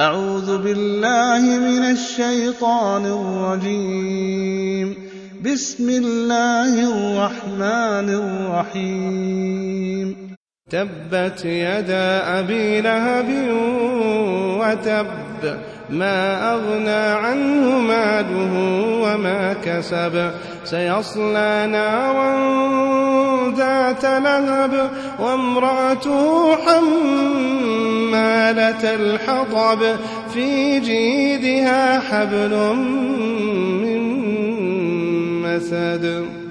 أعوذ بالله من الشيطان الرجيم. بسم الله الرحمن الرحيم. تبت يدا أبي لهب وتب ما أغنى عنه ماله وما كسب. سيصلى نارا ذات لهب وامرأته حمالة الحطب في جيدها حبل من مسد.